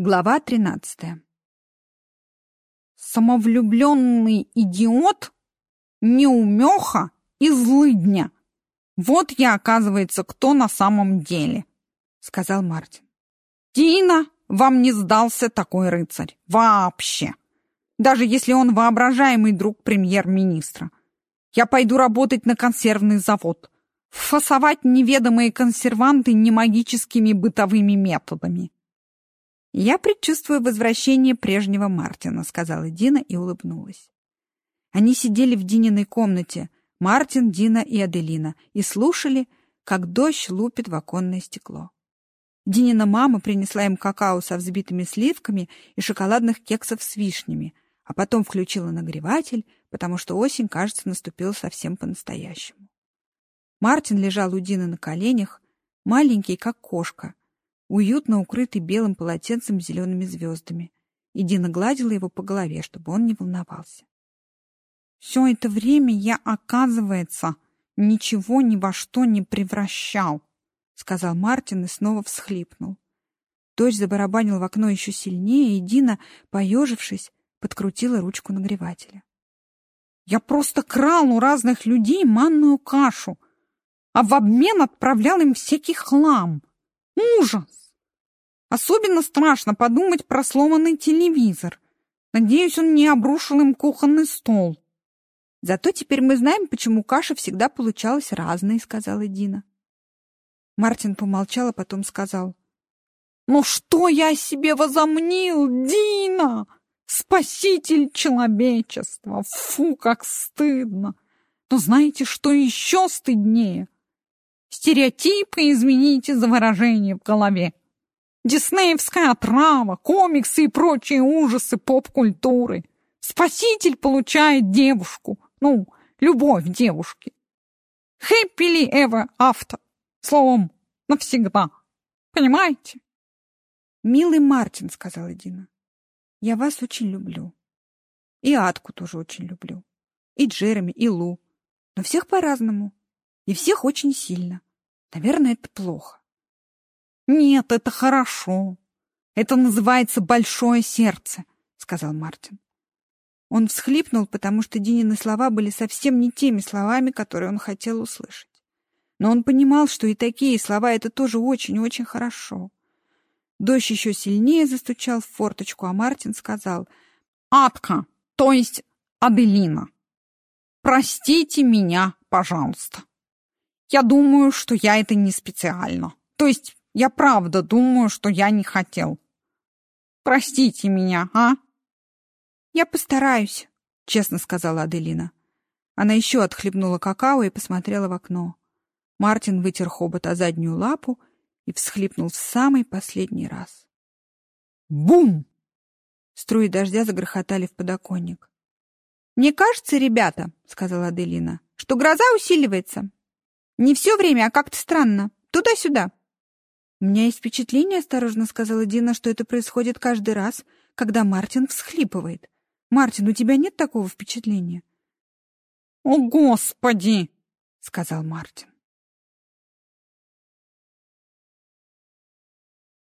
Глава тринадцатая. Самовлюбленный идиот, неумеха и злыдня. Вот я, оказывается, кто на самом деле, — сказал Мартин. Дина, вам не сдался такой рыцарь. Вообще. Даже если он воображаемый друг премьер-министра. Я пойду работать на консервный завод. Фасовать неведомые консерванты немагическими бытовыми методами. «Я предчувствую возвращение прежнего Мартина», — сказала Дина и улыбнулась. Они сидели в Дининой комнате, Мартин, Дина и Аделина, и слушали, как дождь лупит в оконное стекло. Динина мама принесла им какао со взбитыми сливками и шоколадных кексов с вишнями, а потом включила нагреватель, потому что осень, кажется, наступила совсем по-настоящему. Мартин лежал у Дины на коленях, маленький, как кошка, уютно укрытый белым полотенцем с зелеными звездами. И Дина гладила его по голове, чтобы он не волновался. «Все это время я, оказывается, ничего ни во что не превращал», — сказал Мартин и снова всхлипнул. Дождь забарабанил в окно еще сильнее, и Дина, поежившись, подкрутила ручку нагревателя. «Я просто крал у разных людей манную кашу, а в обмен отправлял им всякий хлам. Ужас! Особенно страшно подумать про сломанный телевизор. Надеюсь, он не обрушил им кухонный стол. Зато теперь мы знаем, почему каша всегда получалась разной, сказала Дина. Мартин помолчал, а потом сказал. «Ну что я себе возомнил, Дина? Спаситель человечества! Фу, как стыдно! Но знаете, что еще стыднее? Стереотипы, извините за выражение в голове. Диснеевская отрава, комиксы и прочие ужасы поп-культуры. Спаситель получает девушку, ну, любовь девушки. Happily ever after. Словом, навсегда. Понимаете? «Милый Мартин», — сказала Дина, — «я вас очень люблю. И Атку тоже очень люблю. И Джереми, и Лу. Но всех по-разному. И всех очень сильно. Наверное, это плохо. «Нет, это хорошо. Это называется большое сердце», — сказал Мартин. Он всхлипнул, потому что Динины слова были совсем не теми словами, которые он хотел услышать. Но он понимал, что и такие слова — это тоже очень-очень хорошо. Дождь еще сильнее застучал в форточку, а Мартин сказал «Атка, то есть Аделина, простите меня, пожалуйста. Я думаю, что я это не специально. То есть я правда думаю, что я не хотел. Простите меня, а? Я постараюсь, честно сказала Аделина. Она еще отхлебнула какао и посмотрела в окно. Мартин вытер хобот о заднюю лапу и всхлипнул в самый последний раз. Бум! Струи дождя загрохотали в подоконник. «Мне кажется, ребята, — сказала Аделина, — что гроза усиливается. Не все время, а как-то странно. Туда-сюда. «У меня есть впечатление, — осторожно сказала Дина, — что это происходит каждый раз, когда Мартин всхлипывает. Мартин, у тебя нет такого впечатления?» «О, Господи!» — сказал Мартин.